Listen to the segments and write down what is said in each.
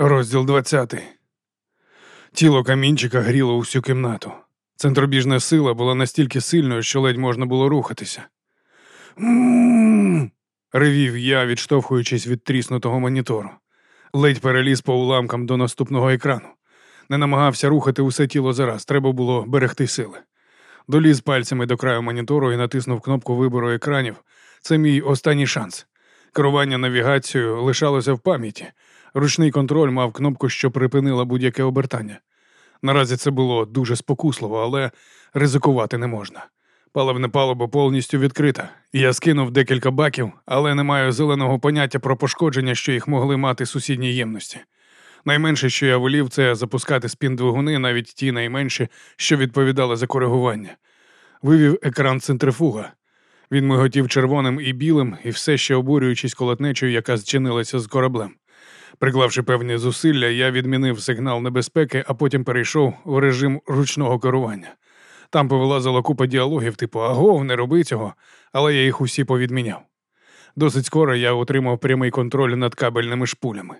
Розділ 20. Тіло камінчика гріло усю кімнату. Центробіжна сила була настільки сильною, що ледь можна було рухатися. Ревів я, відштовхуючись від тріснутого монітору. Ледь переліз по уламкам до наступного екрану. Не намагався рухати усе тіло зараз, треба було берегти сили. Доліз пальцями до краю монітору і натиснув кнопку вибору екранів. Це мій останній шанс. Керування навігацією лишалося в пам'яті. Ручний контроль мав кнопку, що припинила будь-яке обертання. Наразі це було дуже спокусливо, але ризикувати не можна. Паливна палуба повністю відкрита. Я скинув декілька баків, але не маю зеленого поняття про пошкодження, що їх могли мати сусідні ємності. Найменше, що я волів, це запускати спін-двигуни, навіть ті найменші, що відповідали за коригування. Вивів екран центрифуга. Він миготів червоним і білим, і все ще обурюючись колотнечою, яка зчинилася з кораблем. Приклавши певні зусилля, я відмінив сигнал небезпеки, а потім перейшов в режим ручного керування. Там повилазила купа діалогів, типу Агов, не роби цього, але я їх усі повідміняв. Досить скоро я отримав прямий контроль над кабельними шпулями,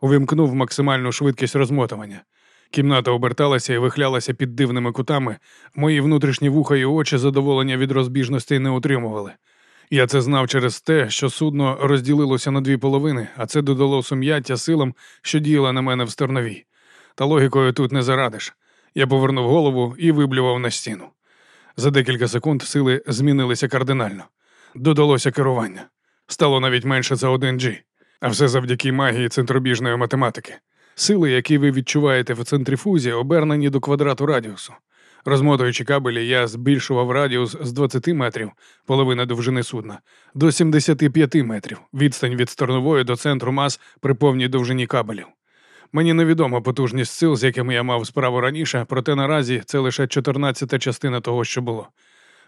увімкнув максимальну швидкість розмотування. Кімната оберталася і вихлялася під дивними кутами. Мої внутрішні вуха і очі задоволення від розбіжностей не отримували. Я це знав через те, що судно розділилося на дві половини, а це додало сум'яття силам, що діяла на мене в стерновій. Та логікою тут не зарадиш. Я повернув голову і виблював на стіну. За декілька секунд сили змінилися кардинально. Додалося керування. Стало навіть менше за один G. А все завдяки магії центробіжної математики. Сили, які ви відчуваєте в центрифузі, обернені до квадрату радіусу. Розмотуючи кабелі, я збільшував радіус з 20 метрів, половина довжини судна, до 75 метрів, відстань від сторнової до центру мас при повній довжині кабелів. Мені невідома потужність сил, з якими я мав справу раніше, проте наразі це лише 14-та частина того, що було.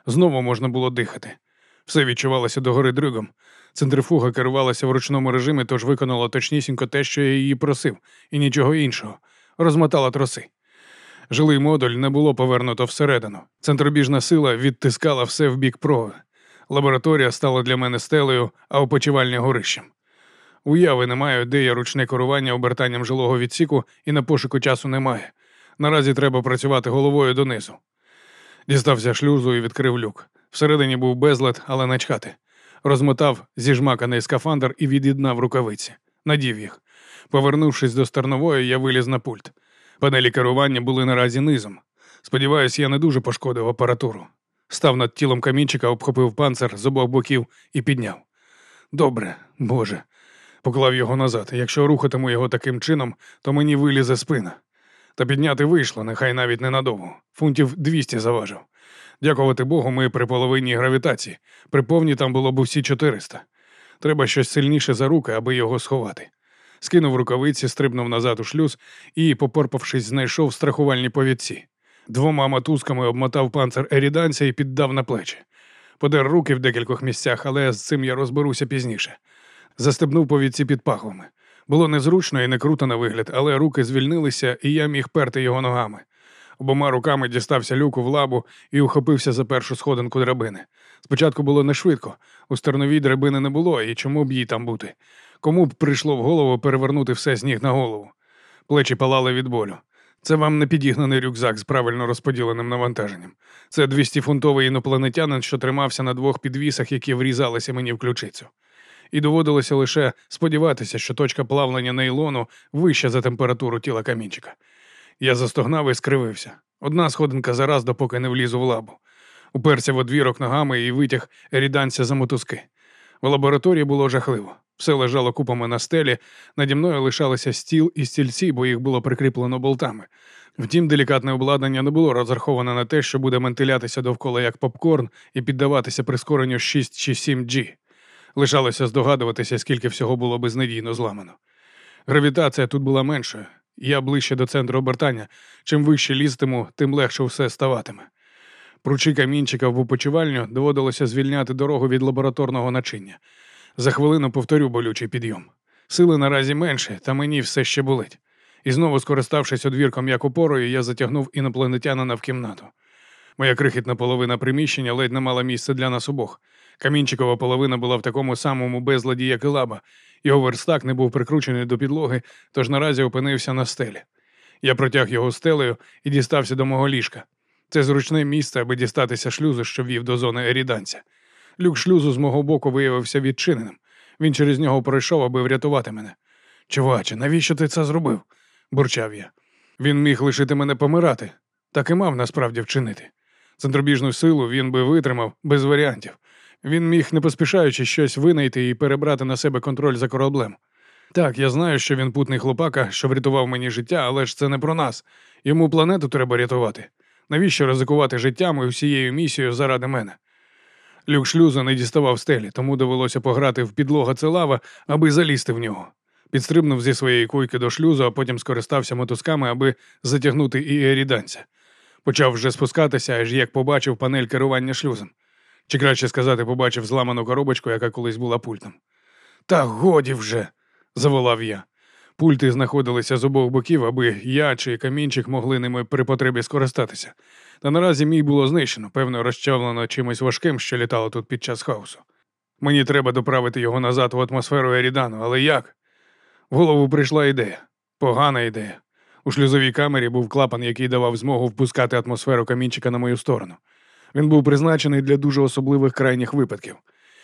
Знову можна було дихати. Все відчувалося догори дригом. Центрифуга керувалася в ручному режимі, тож виконала точнісінько те, що я її просив, і нічого іншого. Розмотала троси. Жилий модуль не було повернуто всередину. Центробіжна сила відтискала все в бік проги. Лабораторія стала для мене стелею, а опочивальня горищем. Уяви не маю, де є ручне керування обертанням жилого відсіку, і на пошуку часу немає. Наразі треба працювати головою донизу. Дістався шлюзу і відкрив люк. Всередині був безлад, але начхати. Розмотав зіжмаканий скафандр і від'єднав рукавиці. Надів їх. Повернувшись до стернової, я виліз на пульт. Панелі керування були наразі низом. Сподіваюсь, я не дуже пошкодив апаратуру. Став над тілом камінчика, обхопив панцир з обох боків і підняв. Добре, Боже. Поклав його назад. Якщо рухатиму його таким чином, то мені вилізе спина. Та підняти вийшло, нехай навіть ненадовго. Фунтів 200 заважив. Дякувати Богу, ми при половині гравітації. При повній там було б усі 400. Треба щось сильніше за руки, аби його сховати скинув рукавиці, стрибнув назад у шлюз і, попорпавшись, знайшов страхувальні повідці. Двома матузками обмотав панцир еріданця і піддав на плечі. Подер руки в декількох місцях, але з цим я розберуся пізніше. Застебнув повідці під пахвами. Було незручно і не круто на вигляд, але руки звільнилися, і я міг перти його ногами. Обома руками дістався люку в лабу і ухопився за першу сходинку драбини. Спочатку було не швидко. У стерновій драбини не було, і чому б їй там бути? Кому б прийшло в голову перевернути все з ніг на голову? Плечі палали від болю. Це вам не підігнаний рюкзак з правильно розподіленим навантаженням. Це 200-фунтовий інопланетянин, що тримався на двох підвісах, які врізалися мені в ключицю. І доводилося лише сподіватися, що точка плавлення нейлону вища за температуру тіла камінчика. Я застогнав і скривився. Одна сходинка зараз, допоки не влізу в лабу. Уперся в одвірок ногами і витяг ріданця за мотузки. В лабораторії було жахливо. Все лежало купами на стелі, наді мною лишалися стіл і стільці, бо їх було прикріплено болтами. Втім, делікатне обладнання не було розраховане на те, що буде ментилятися довкола як попкорн і піддаватися прискоренню 6 чи 7 G. Лишалося здогадуватися, скільки всього було безнадійно зламано. Гравітація тут була меншою. Я ближче до центру обертання. Чим вище лізтиму, тим легше все ставатиме. Пручи камінчика в опочивальню доводилося звільняти дорогу від лабораторного начиння. За хвилину повторю болючий підйом. Сили наразі менше, та мені все ще болить. І знову, скориставшись одвірком як опорою, я затягнув інопланетянина в кімнату. Моя крихітна половина приміщення ледь не мала місця для нас обох. Камінчикова половина була в такому самому безладі, як і лаба. Його верстак не був прикручений до підлоги, тож наразі опинився на стелі. Я протяг його стелею і дістався до мого ліжка. Це зручне місце, аби дістатися шлюзу, що вів до зони еріданця. Люк шлюзу з мого боку виявився відчиненим. Він через нього пройшов, аби врятувати мене. Чуваче, навіщо ти це зробив? бурчав я. Він міг лишити мене помирати, так і мав насправді вчинити. Центробіжну силу він би витримав без варіантів. Він міг, не поспішаючи щось винайти і перебрати на себе контроль за кораблем. Так, я знаю, що він путний хлопака, що врятував мені життя, але ж це не про нас. Йому планету треба рятувати. Навіщо ризикувати життям і всією місією заради мене? Люк шлюза не діставав стелі, тому довелося пограти в підлога целава, аби залізти в нього. Підстрибнув зі своєї койки до шлюзу, а потім скористався мотузками, аби затягнути і еріданця. Почав вже спускатися, аж як побачив панель керування шлюзом. Чи краще сказати, побачив зламану коробочку, яка колись була пультом. Та годі вже, заволав я. Пульти знаходилися з обох боків, аби я чи камінчик могли ними при потребі скористатися. Та наразі мій було знищено, певно, розчавлено чимось важким, що літало тут під час хаосу. Мені треба доправити його назад в атмосферу Ерідану, але як? В голову прийшла ідея. Погана ідея. У шлюзовій камері був клапан, який давав змогу впускати атмосферу камінчика на мою сторону. Він був призначений для дуже особливих крайніх випадків.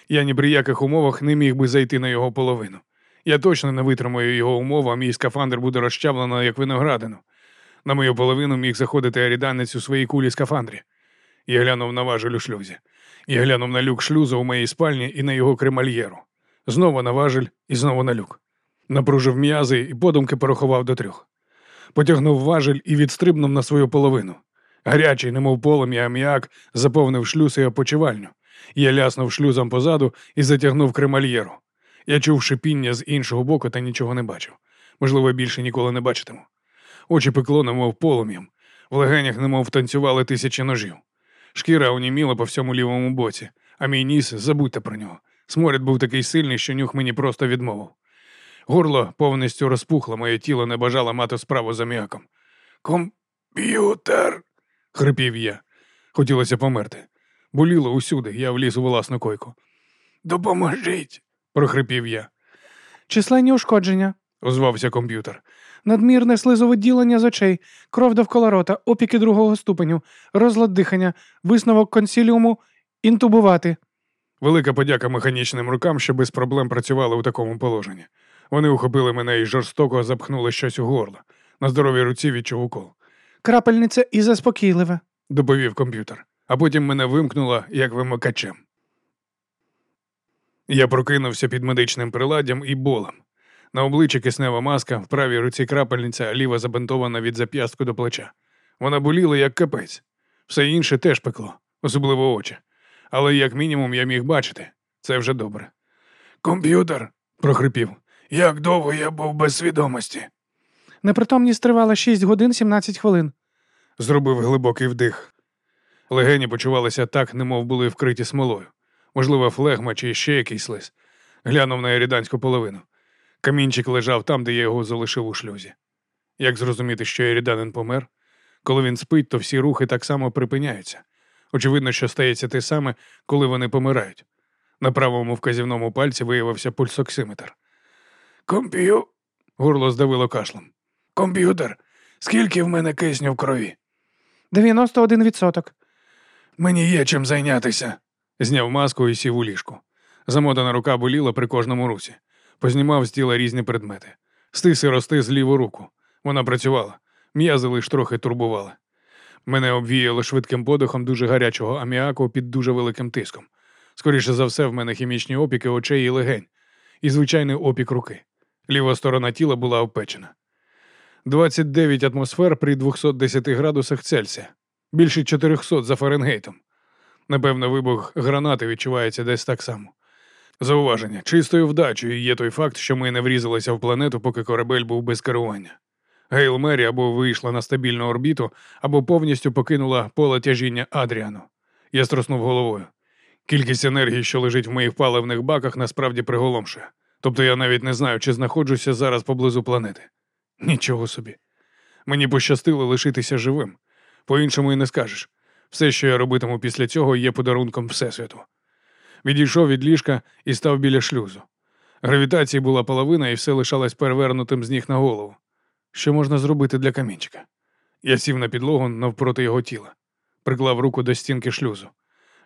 Я ні при яких умовах не міг би зайти на його половину. Я точно не витримаю його умов, а мій скафандр буде розчавлено, як виноградину. На мою половину міг заходити аріданець у своїй кулі скафандрі. Я глянув на важель у шлюзі. Я глянув на люк шлюзу у моїй спальні і на його кремальєру. Знову на важель і знову на люк. Напружив м'язи і подумки порахував до трьох. Потягнув важель і відстрибнув на свою половину. Гарячий, немов полум'я аміак, заповнив шлюз і опочивальню. Я ляснув шлюзом позаду і затягнув кремальєру. Я чув шипіння з іншого боку та нічого не бачив. Можливо, більше ніколи не бачитиму. Очі пекло, немов полум'ям, в легенях немов танцювали тисячі ножів. Шкіра оніміла по всьому лівому боці, а мій ніс забудьте про нього. Сморід був такий сильний, що нюх мені просто відмовив. Горло повністю розпухло, моє тіло не бажало мати справу з аміаком. Комп'ютер. хрипів я. Хотілося померти. Боліло усюди, я вліз у власну койку. Допоможіть, прохрипів я. Численні ушкодження, озвався комп'ютер. Надмірне слизовиділення з очей, кров довкола рота, опіки другого ступеню, розлад дихання, висновок консіліуму, інтубувати. Велика подяка механічним рукам, що без проблем працювали у такому положенні. Вони ухопили мене і жорстоко запхнули щось у горло. На здоровій руці відчув укол. Крапельниця і заспокійливе, доповів комп'ютер, а потім мене вимкнуло як вимикачем. Я прокинувся під медичним приладдям і болем. На обличчі киснева маска, в правій руці крапельниця, ліва забинтована від зап'ястку до плеча. Вона боліла, як капець. Все інше теж пекло, особливо очі. Але як мінімум я міг бачити. Це вже добре. Комп'ютер, прохрипів. Як довго я був без свідомості? Непритомність тривала 6 годин 17 хвилин. Зробив глибокий вдих. Легені почувалися так, немов були вкриті смолою. Можливо, флегма чи ще якийсь лис. Глянув на еріданську половину. Камінчик лежав там, де я його залишив у шлюзі. Як зрозуміти, що еріданин помер? Коли він спить, то всі рухи так само припиняються. Очевидно, що стається те саме, коли вони помирають. На правому вказівному пальці виявився пульсоксиметр. Комп'ю. горло здавило кашлом. Комп'ютер. Скільки в мене кисню в крові? 91%. Мені є чим зайнятися. Зняв маску і сів у ліжку. Замотана рука боліла при кожному русі. Познімав з тіла різні предмети. Стис і розтис ліву руку. Вона працювала. М'язи лиш трохи турбували. Мене обвіяло швидким подихом дуже гарячого аміаку під дуже великим тиском. Скоріше за все, в мене хімічні опіки очей і легень, і звичайний опік руки. Ліва сторона тіла була опечена. 29 атмосфер при 210 градусах Цельсія, більше 400 за Фаренгейтом. Напевно, вибух гранати відчувається десь так само. Зауваження, чистою вдачею є той факт, що ми не врізалися в планету, поки корабель був без керування. Гейл Мері або вийшла на стабільну орбіту, або повністю покинула поле тяжіння Адріану. Я строснув головою. Кількість енергії, що лежить в моїх паливних баках, насправді приголомшує. Тобто я навіть не знаю, чи знаходжуся зараз поблизу планети. Нічого собі. Мені пощастило лишитися живим. По іншому і не скажеш. Все, що я робитиму після цього, є подарунком Всесвіту. Відійшов від ліжка і став біля шлюзу. Гравітації була половина, і все лишалось перевернутим з ніг на голову. Що можна зробити для камінчика? Я сів на підлогу навпроти його тіла, приклав руку до стінки шлюзу.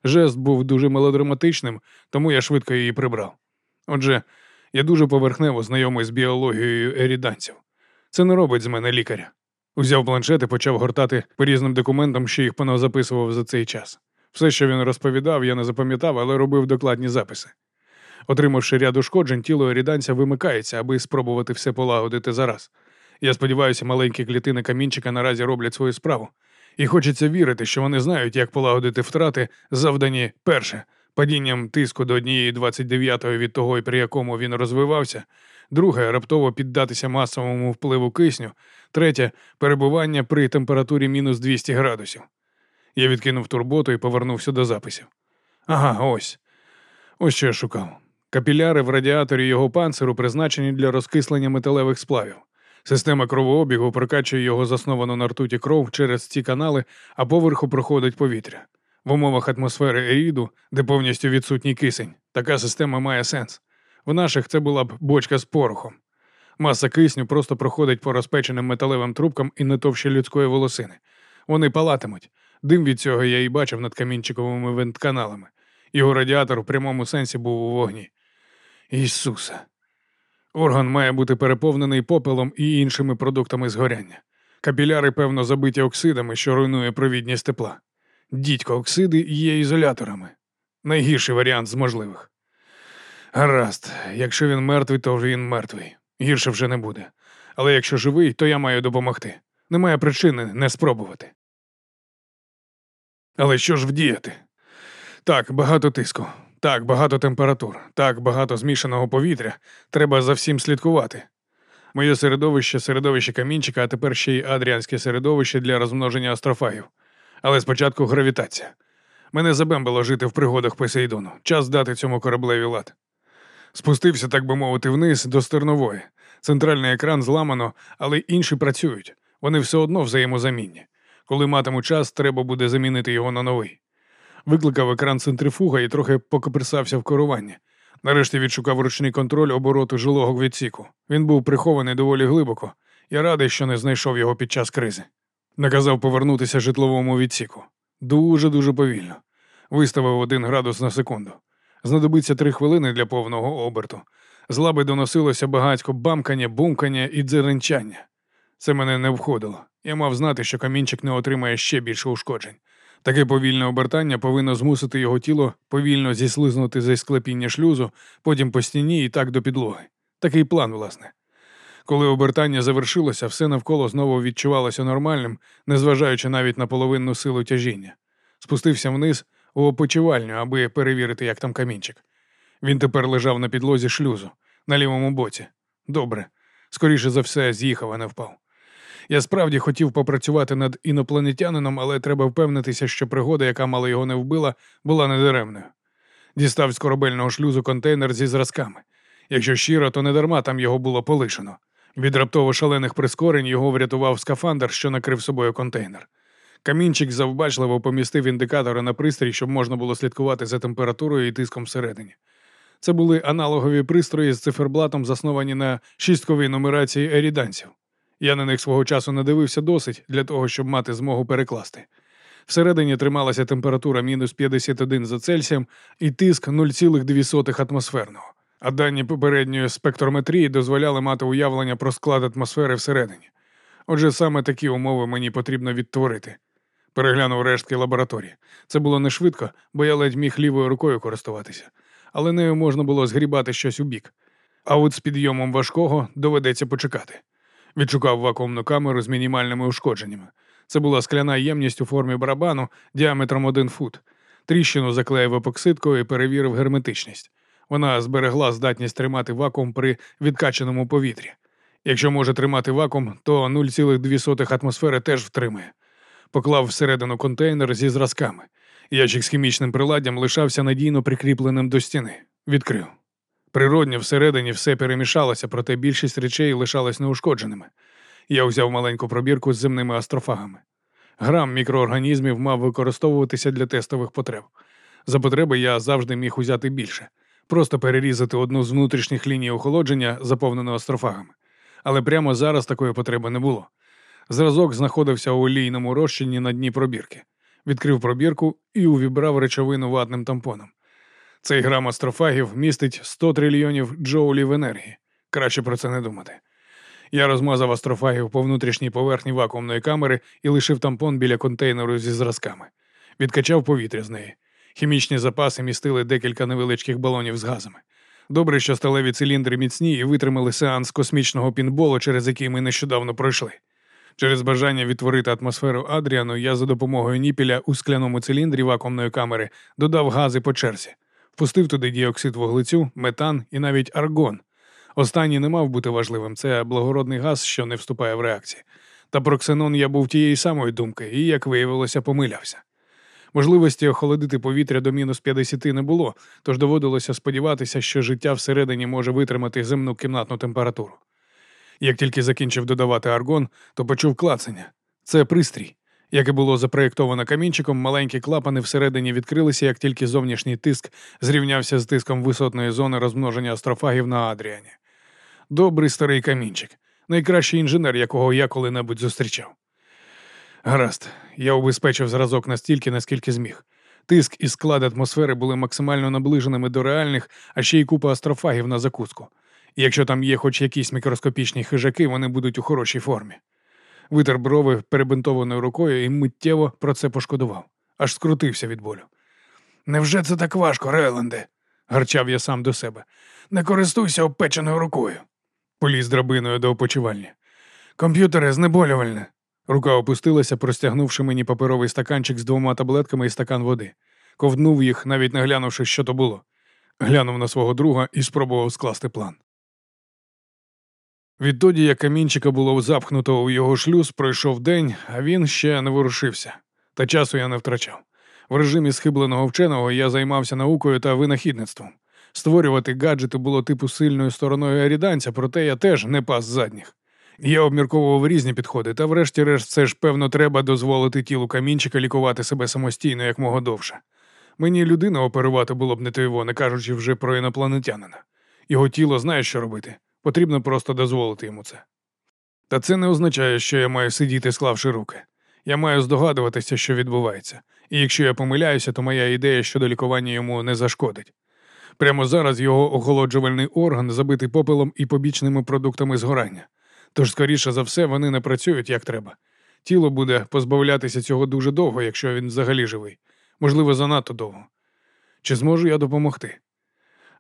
Жест був дуже мелодраматичним, тому я швидко її прибрав. Отже, я дуже поверхнево знайомий з біологією еріданців. Це не робить з мене лікаря. Узяв планшет і почав гортати по різним документам, що їх поназаписував за цей час. Все, що він розповідав, я не запам'ятав, але робив докладні записи. Отримавши ряд ушкоджень, тіло еріданця вимикається, аби спробувати все полагодити зараз. Я сподіваюся, маленькі клітини камінчика наразі роблять свою справу. І хочеться вірити, що вони знають, як полагодити втрати, завдані перше падінням тиску до 1,29 від того, при якому він розвивався, друге раптово піддатися масовому впливу кисню, третє перебування при температурі мінус 200 градусів. Я відкинув турботу і повернувся до записів. Ага, ось. Ось що я шукав. Капіляри в радіаторі його панциру призначені для розкислення металевих сплавів. Система кровообігу прокачує його засновану на ртуті кров через ці канали, а поверху проходить повітря. В умовах атмосфери Еріду, де повністю відсутній кисень, така система має сенс. В наших це була б бочка з порохом. Маса кисню просто проходить по розпеченим металевим трубкам і не товще людської волосини. Вони палатимуть. Дим від цього я і бачив над камінчиковими вентканалами. Його радіатор в прямому сенсі був у вогні. Ісусе. Орган має бути переповнений попелом і іншими продуктами згоряння. Капіляри, певно, забиті оксидами, що руйнує провідність тепла. Дідько, оксиди є ізоляторами. Найгірший варіант з можливих. Гаразд, якщо він мертвий, то він мертвий. Гірше вже не буде. Але якщо живий, то я маю допомогти. Немає причини не спробувати. Але що ж вдіяти? Так, багато тиску, так, багато температур, так, багато змішаного повітря. Треба за всім слідкувати. Моє середовище середовище камінчика, а тепер ще й адріанське середовище для розмноження астрофагів. Але спочатку гравітація. Мене забембило жити в пригодах Посейдону. Час дати цьому кораблеві лад. Спустився, так би мовити, вниз до стернової. Центральний екран зламано, але інші працюють. Вони все одно взаємозамінні. Коли матиму час, треба буде замінити його на новий. Викликав екран центрифуга і трохи покоперсався в керуванні. Нарешті відшукав ручний контроль обороту жилого відсіку. Він був прихований доволі глибоко. Я радий, що не знайшов його під час кризи. Наказав повернутися житловому відсіку. Дуже-дуже повільно. Виставив один градус на секунду. Знадобиться три хвилини для повного оберту. З лаби доносилося багатько бамкання, бумкання і дзеренчання. Це мене не входило. Я мав знати, що камінчик не отримає ще більше ушкоджень. Таке повільне обертання повинно змусити його тіло повільно зіслизнути зі склепіння шлюзу, потім по стіні і так до підлоги. Такий план, власне. Коли обертання завершилося, все навколо знову відчувалося нормальним, незважаючи навіть на половинну силу тяжіння. Спустився вниз у опочивальню, аби перевірити, як там камінчик. Він тепер лежав на підлозі шлюзу, на лівому боці. Добре. Скоріше за все, з'їхав, а не впав. Я справді хотів попрацювати над інопланетянином, але треба впевнитися, що пригода, яка мало його не вбила, була недаремною. Дістав з корабельного шлюзу контейнер зі зразками. Якщо щиро, то не дарма там його було полишено. Від раптово шалених прискорень його врятував скафандр, що накрив собою контейнер. Камінчик завбачливо помістив індикатори на пристрій, щоб можна було слідкувати за температурою і тиском всередині. Це були аналогові пристрої з циферблатом, засновані на шістковій нумерації еріданців. Я на них свого часу не дивився досить для того, щоб мати змогу перекласти. Всередині трималася температура мінус 51 за Цельсієм і тиск 0,2 атмосферного. А дані попередньої спектрометрії дозволяли мати уявлення про склад атмосфери всередині. Отже, саме такі умови мені потрібно відтворити. Переглянув рештки лабораторії. Це було не швидко, бо я ледь міг лівою рукою користуватися, але нею можна було згрібати щось у бік. А от з підйомом важкого доведеться почекати. Відшукав вакуумну камеру з мінімальними ушкодженнями. Це була скляна ємність у формі барабану діаметром один фут. Тріщину заклеїв епоксидкою і перевірив герметичність. Вона зберегла здатність тримати вакуум при відкаченому повітрі. Якщо може тримати вакуум, то 0,2 атмосфери теж втримає. Поклав всередину контейнер зі зразками. Ящик з хімічним приладдям лишався надійно прикріпленим до стіни. Відкрив. Природньо всередині все перемішалося, проте більшість речей лишалась неушкодженими. Я взяв маленьку пробірку з земними астрофагами. Грам мікроорганізмів мав використовуватися для тестових потреб. За потреби я завжди міг узяти більше, просто перерізати одну з внутрішніх ліній охолодження, заповненого астрофагами. Але прямо зараз такої потреби не було. Зразок знаходився у олійному розчині на дні пробірки. Відкрив пробірку і увібрав речовину ватним тампоном. Цей грам астрофагів містить 100 трильйонів джоулів енергії. Краще про це не думати. Я розмазав астрофагів по внутрішній поверхні вакуумної камери і лишив тампон біля контейнеру зі зразками. Відкачав повітря з неї. Хімічні запаси містили декілька невеличких балонів з газами. Добре, що сталеві циліндри міцні і витримали сеанс космічного пінболу, через який ми нещодавно пройшли. Через бажання відтворити атмосферу Адріану, я за допомогою ніпіля у скляному циліндрі вакуумної камери додав гази по черзі, впустив туди діоксид вуглецю, метан і навіть аргон. Останній не мав бути важливим, це благородний газ, що не вступає в реакції. Та про ксенон я був тієї самої думки і, як виявилося, помилявся. Можливості охолодити повітря до мінус 50 не було, тож доводилося сподіватися, що життя всередині може витримати земну кімнатну температуру. Як тільки закінчив додавати аргон, то почув клацання. Це пристрій. Як і було запроєктовано камінчиком, маленькі клапани всередині відкрилися, як тільки зовнішній тиск зрівнявся з тиском висотної зони розмноження астрофагів на Адріані. Добрий старий камінчик, найкращий інженер, якого я коли-небудь зустрічав. Гаразд, я убезпечив зразок настільки, наскільки зміг. Тиск і склад атмосфери були максимально наближеними до реальних, а ще й купа астрофагів на закуску. І якщо там є хоч якісь мікроскопічні хижаки, вони будуть у хорошій формі. Витер брови перебинтованою рукою і миттєво про це пошкодував, аж скрутився від болю. Невже це так важко, Рейленде? гарчав я сам до себе. Не користуйся обпеченою рукою. Поліз драбиною до опочивальні. Комп'ютере знеболювальне. Рука опустилася, простягнувши мені паперовий стаканчик з двома таблетками і стакан води. Ковднув їх, навіть не глянувши, що то було. Глянув на свого друга і спробував скласти план. Відтоді, як камінчика було запхнуто у його шлюз, пройшов день, а він ще не ворушився. Та часу я не втрачав. В режимі схибленого вченого я займався наукою та винахідництвом. Створювати гаджети було типу сильною стороною аріданця, проте я теж не пас задніх. Я обмірковував різні підходи, та врешті-решт це ж, певно, треба дозволити тілу камінчика лікувати себе самостійно як мого довше. Мені людина оперувати було б не то не кажучи вже про інопланетянина. Його тіло знає, що робити. Потрібно просто дозволити йому це. Та це не означає, що я маю сидіти, склавши руки. Я маю здогадуватися, що відбувається, і якщо я помиляюся, то моя ідея щодо лікування йому не зашкодить. Прямо зараз його охолоджувальний орган забитий попелом і побічними продуктами згорання. Тож, скоріше за все, вони не працюють як треба. Тіло буде позбавлятися цього дуже довго, якщо він взагалі живий, можливо, занадто довго. Чи зможу я допомогти?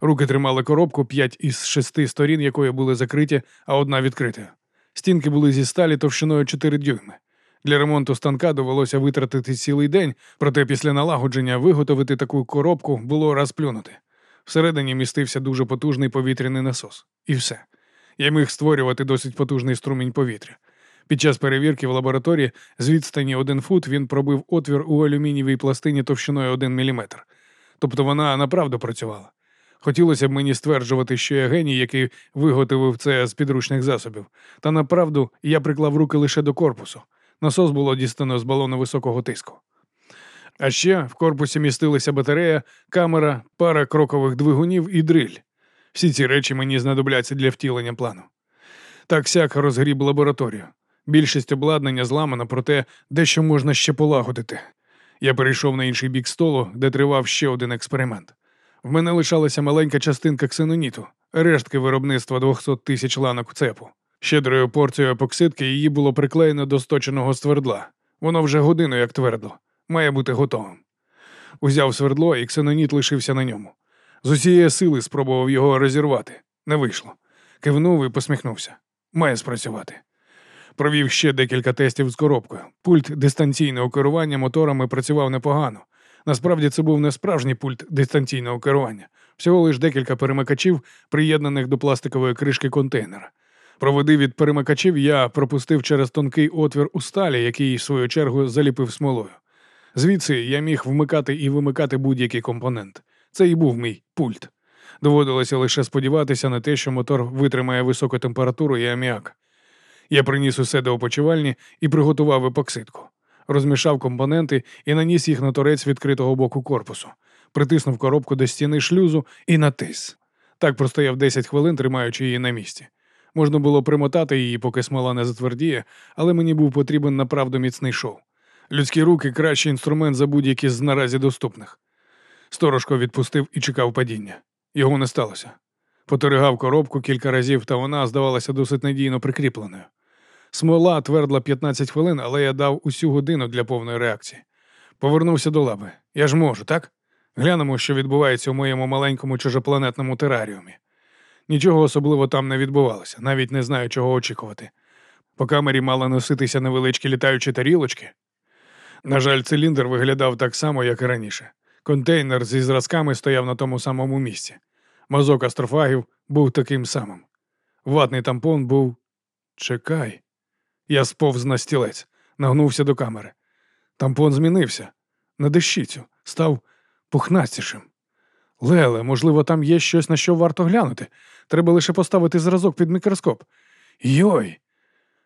Руки тримали коробку, п'ять із шести сторін, якої були закриті, а одна відкрита. Стінки були зі сталі товщиною 4 дюйми. Для ремонту станка довелося витратити цілий день, проте після налагодження виготовити таку коробку було розплюнути. Всередині містився дуже потужний повітряний насос. І все. Я міг створювати досить потужний струмінь повітря. Під час перевірки в лабораторії з відстані один фут він пробив отвір у алюмінієвій пластині товщиною 1 мм. Тобто вона направду працювала. Хотілося б мені стверджувати, що я геній, який виготовив це з підручних засобів. Та направду я приклав руки лише до корпусу. Насос було дістано з балону високого тиску. А ще в корпусі містилися батарея, камера, пара крокових двигунів і дриль. Всі ці речі мені знадобляться для втілення плану. Так сяк розгріб лабораторію. Більшість обладнання зламана, проте дещо можна ще полагодити. Я перейшов на інший бік столу, де тривав ще один експеримент. В мене лишалася маленька частинка ксеноніту, рештки виробництва 200 тисяч ланок цепу. Щедрою порцією епоксидки її було приклеєно до сточеного свердла. Воно вже годину як твердло, має бути готовим. Узяв свердло, і ксеноніт лишився на ньому. З усієї сили спробував його розірвати. Не вийшло. Кивнув і посміхнувся. Має спрацювати. Провів ще декілька тестів з коробкою. Пульт дистанційного керування моторами працював непогано. Насправді це був не справжній пульт дистанційного керування, всього лиш декілька перемикачів, приєднаних до пластикової кришки контейнера. Проводи від перемикачів я пропустив через тонкий отвір у сталі, який, в свою чергу, заліпив смолою. Звідси я міг вмикати і вимикати будь-який компонент. Це і був мій пульт. Доводилося лише сподіватися на те, що мотор витримає високу температуру і аміак. Я приніс усе до опочивальні і приготував епоксидку. Розмішав компоненти і наніс їх на торець відкритого боку корпусу, притиснув коробку до стіни шлюзу і натис. Так простояв 10 хвилин, тримаючи її на місці. Можна було примотати її, поки смола не затвердіє, але мені був потрібен направду міцний шов. Людські руки кращий інструмент за будь-які з наразі доступних. Сторожко відпустив і чекав падіння. Його не сталося. Поторигав коробку кілька разів, та вона здавалася досить надійно прикріпленою. Смола твердла 15 хвилин, але я дав усю годину для повної реакції. Повернувся до лаби. Я ж можу, так? Глянемо, що відбувається у моєму маленькому чужопланетному тераріумі. Нічого особливо там не відбувалося, навіть не знаю, чого очікувати. По камері мали носитися невеличкі літаючі тарілочки. На жаль, циліндр виглядав так само, як і раніше. Контейнер зі зразками стояв на тому самому місці. Мазок астрофагів був таким самим. Ватний тампон був. Чекай. Я сповз на стілець, нагнувся до камери. Тампон змінився. На дещицю, став пухнастішим. Леле, можливо, там є щось, на що варто глянути. Треба лише поставити зразок під мікроскоп. Йой!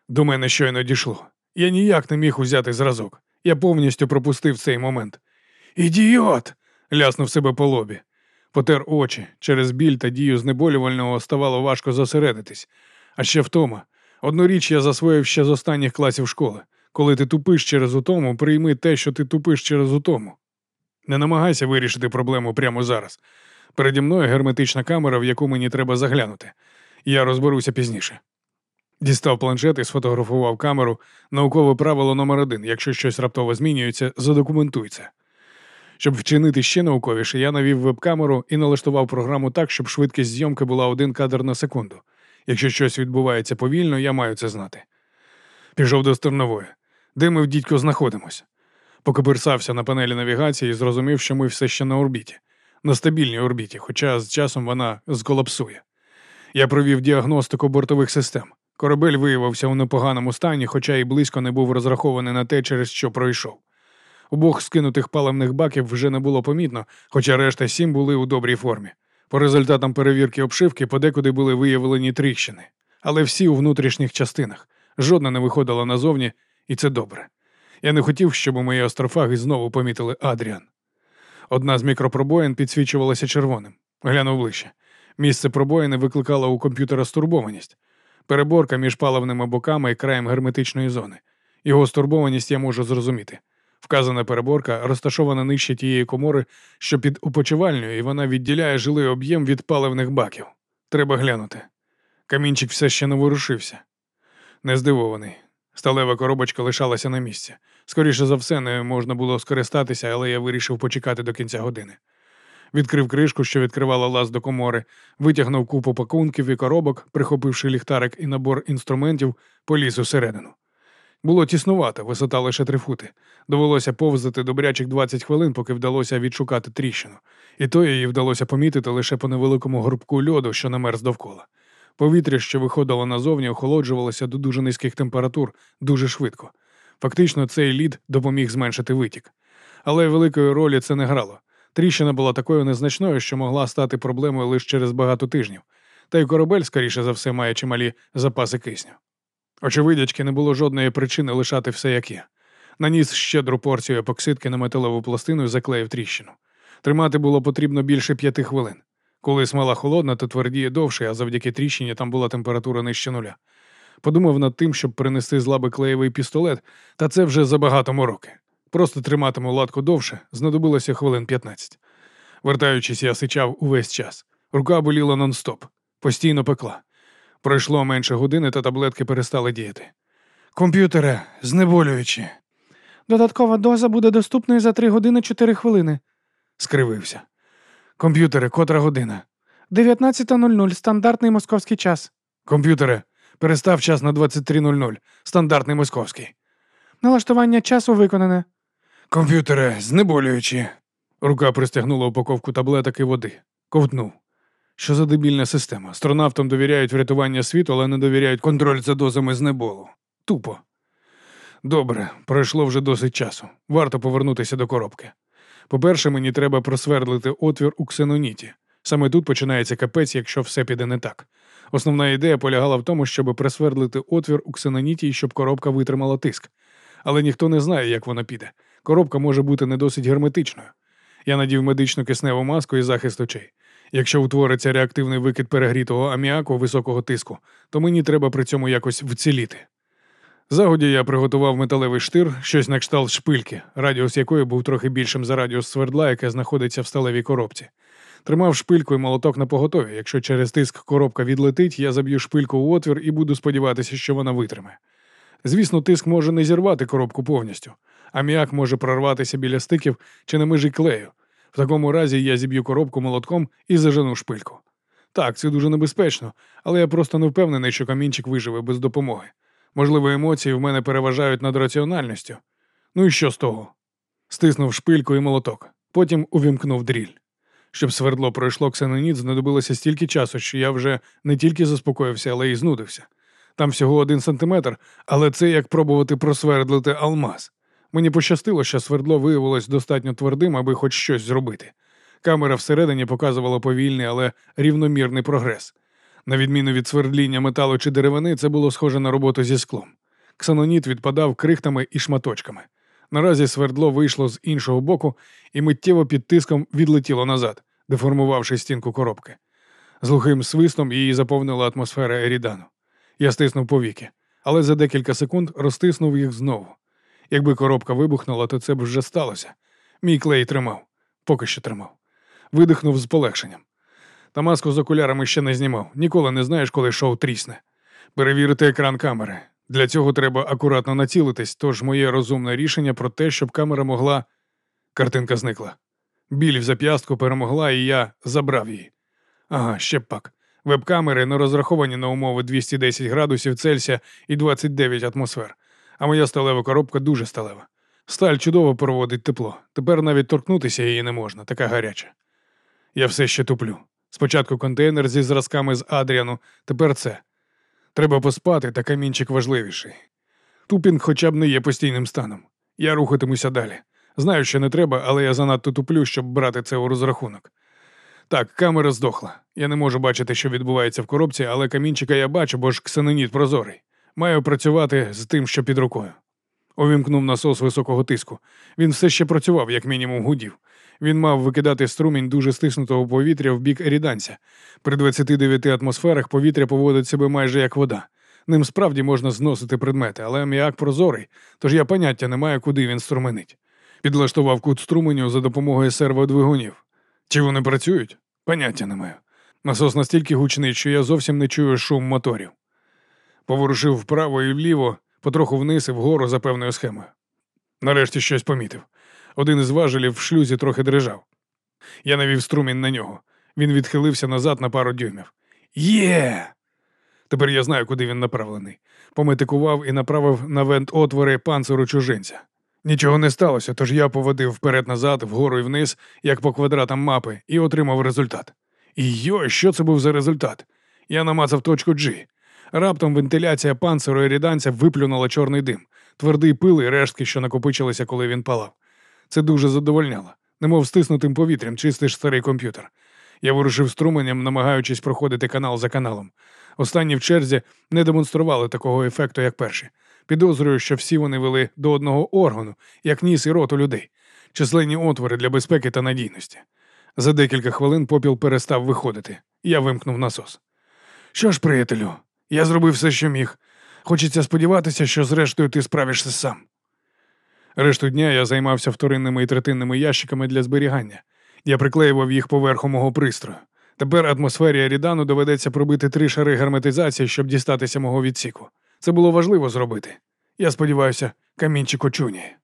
До мене щойно дійшло. Я ніяк не міг узяти зразок. Я повністю пропустив цей момент. Ідіот! ляснув себе по лобі. Потер очі. Через біль та дію знеболювального ставало важко зосередитись. А ще втома. Одну річ я засвоїв ще з останніх класів школи. Коли ти тупиш через утому, прийми те, що ти тупиш через утому. Не намагайся вирішити проблему прямо зараз. Переді мною герметична камера, в яку мені треба заглянути. Я розберуся пізніше. Дістав планшет і сфотографував камеру. Наукове правило номер один. Якщо щось раптово змінюється, задокументуй це. Щоб вчинити ще науковіше, я навів веб-камеру і налаштував програму так, щоб швидкість зйомки була один кадр на секунду. Якщо щось відбувається повільно, я маю це знати. Пішов до стернової. Де ми в дідько знаходимося? Покоперсався на панелі навігації і зрозумів, що ми все ще на орбіті, на стабільній орбіті, хоча з часом вона зколапсує. Я провів діагностику бортових систем. Корабель виявився у непоганому стані, хоча і близько не був розрахований на те, через що пройшов. Обох скинутих паливних баків вже не було помітно, хоча решта сім були у добрій формі. По результатам перевірки обшивки подекуди були виявлені тріщини, але всі у внутрішніх частинах. Жодна не виходила назовні, і це добре. Я не хотів, щоб мої астрофаги знову помітили Адріан. Одна з мікропробоїн підсвічувалася червоним. Глянув ближче. Місце пробоїни викликало у комп'ютера стурбованість. Переборка між паливними боками і краєм герметичної зони. Його стурбованість я можу зрозуміти. Вказана переборка розташована нижче тієї комори, що під опочивальнею, і вона відділяє жилий об'єм від паливних баків. Треба глянути. Камінчик все ще не ворушився. Не здивований. Сталева коробочка лишалася на місці. Скоріше за все, не можна було скористатися, але я вирішив почекати до кінця години. Відкрив кришку, що відкривала лаз до комори, витягнув купу пакунків і коробок, прихопивши ліхтарик і набор інструментів, поліз усередину. Було тіснувато, висота лише три фути. Довелося повзати добрячих 20 хвилин, поки вдалося відшукати тріщину. І то її вдалося помітити лише по невеликому горбку льоду, що намерз довкола. Повітря, що виходило назовні, охолоджувалося до дуже низьких температур дуже швидко. Фактично, цей лід допоміг зменшити витік. Але великої ролі це не грало. Тріщина була такою незначною, що могла стати проблемою лише через багато тижнів, та й корабель, скоріше за все, має чималі запаси кисню. Очевидячки, не було жодної причини лишати все як є. Наніс щедру порцію епоксидки на металеву пластину і заклеїв тріщину. Тримати було потрібно більше п'яти хвилин. Коли смола холодна, то твердіє довше, а завдяки тріщині там була температура нижче нуля. Подумав над тим, щоб принести з лаби клеєвий пістолет, та це вже забагато мороки. Просто триматиму латку довше, знадобилося хвилин 15. Вертаючись, я сичав увесь час. Рука боліла нон-стоп, постійно пекла. Пройшло менше години, та таблетки перестали діяти. Комп'ютере, знеболюючи, Додаткова доза буде доступною за 3 години 4 хвилини. скривився. Комп'ютере, котра година. 19.00 стандартний московський час. Комп'ютере, перестав час на 23.00. Стандартний московський. Налаштування часу виконане. Комп'ютере, знеболюючи. Рука пристягнула упаковку таблеток і води. Ковтнув. Що за дебільна система? Астронавтам довіряють врятування світу, але не довіряють контроль за дозами знеболу. Тупо. Добре, пройшло вже досить часу. Варто повернутися до коробки. По-перше, мені треба просвердлити отвір у ксеноніті. Саме тут починається капець, якщо все піде не так. Основна ідея полягала в тому, щоб присвердлити отвір у ксеноніті і щоб коробка витримала тиск. Але ніхто не знає, як воно піде. Коробка може бути не досить герметичною. Я надів медичну кисневу маску і захист очей. Якщо утвориться реактивний викид перегрітого аміаку високого тиску, то мені треба при цьому якось вціліти. Загоді я приготував металевий штир, щось на кшталт шпильки, радіус якої був трохи більшим за радіус свердла, яке знаходиться в сталевій коробці. Тримав шпильку і молоток на поготові. Якщо через тиск коробка відлетить, я заб'ю шпильку у отвір і буду сподіватися, що вона витриме. Звісно, тиск може не зірвати коробку повністю. Аміак може прорватися біля стиків чи на межі клею. В такому разі я зіб'ю коробку молотком і зажену шпильку. Так, це дуже небезпечно, але я просто не впевнений, що камінчик виживе без допомоги. Можливо, емоції в мене переважають над раціональністю. Ну і що з того? Стиснув шпильку і молоток, потім увімкнув дріль. Щоб свердло пройшло ксеноніт, знадобилося стільки часу, що я вже не тільки заспокоївся, але й знудився. Там всього один сантиметр, але це як пробувати просвердлити алмаз. Мені пощастило, що свердло виявилось достатньо твердим, аби хоч щось зробити. Камера всередині показувала повільний, але рівномірний прогрес. На відміну від свердління металу чи деревини, це було схоже на роботу зі склом. Ксаноніт відпадав крихтами і шматочками. Наразі свердло вийшло з іншого боку і миттєво під тиском відлетіло назад, деформувавши стінку коробки. З глухим свистом її заповнила атмосфера ерідану. Я стиснув повіки, але за декілька секунд розтиснув їх знову. Якби коробка вибухнула, то це б вже сталося. Мій клей тримав, поки що тримав. Видихнув з полегшенням. Та маску з окулярами ще не знімав. Ніколи не знаєш, коли шоу трісне. Перевірити екран камери. Для цього треба акуратно націлитись, тож моє розумне рішення про те, щоб камера могла. Картинка зникла. Біль в зап'ястку перемогла, і я забрав її. Ага, ще пак. Веб-камери не розраховані на умови 210 градусів Цельсія і 29 атмосфер. А моя сталева коробка дуже сталева. Сталь чудово проводить тепло. Тепер навіть торкнутися її не можна, така гаряча. Я все ще туплю. Спочатку контейнер зі зразками з Адріану, тепер це. Треба поспати, та камінчик важливіший. Тупінг хоча б не є постійним станом. Я рухатимуся далі. Знаю, що не треба, але я занадто туплю, щоб брати це у розрахунок. Так, камера здохла. Я не можу бачити, що відбувається в коробці, але камінчика я бачу, бо ж ксеноніт прозорий. Маю працювати з тим, що під рукою. Увімкнув насос високого тиску. Він все ще працював, як мінімум, гудів. Він мав викидати струмінь дуже стиснутого повітря в бік еріданця. При 29 атмосферах повітря поводить себе майже як вода. Ним справді можна зносити предмети, але аміак прозорий, тож я поняття не маю, куди він струменить. Підлаштував кут струменю за допомогою серводвигунів. Чи вони працюють? Поняття не маю. Насос настільки гучний, що я зовсім не чую шум моторів. Поворушив вправо і вліво, потроху вниз і вгору за певною схемою. Нарешті щось помітив. Один із важелів в шлюзі трохи дрижав. Я навів струмінь на нього. Він відхилився назад на пару дюймів. Є! Тепер я знаю, куди він направлений. Пометикував і направив на вент отвори панциру чужинця. Нічого не сталося, тож я поводив вперед-назад, вгору і вниз, як по квадратам мапи, і отримав результат. І йо, що це був за результат? Я намацав точку G. Раптом вентиляція панциру і ріданця виплюнула чорний дим, твердий пил і рештки, що накопичилися, коли він палав. Це дуже задовольняло, немов стиснутим повітрям чистиш старий комп'ютер. Я ворушив струменем, намагаючись проходити канал за каналом. Останні в черзі не демонстрували такого ефекту, як перші. Підозрюю, що всі вони вели до одного органу, як ніс і рот у людей, численні отвори для безпеки та надійності. За декілька хвилин попіл перестав виходити. Я вимкнув насос. Що ж, приятелю, я зробив все, що міг. Хочеться сподіватися, що зрештою ти справишся сам. Решту дня я займався вторинними і третинними ящиками для зберігання. Я приклеював їх поверху мого пристрою. Тепер атмосфері Арідану доведеться пробити три шари герметизації, щоб дістатися мого відсіку. Це було важливо зробити. Я сподіваюся, камінчик очуняє.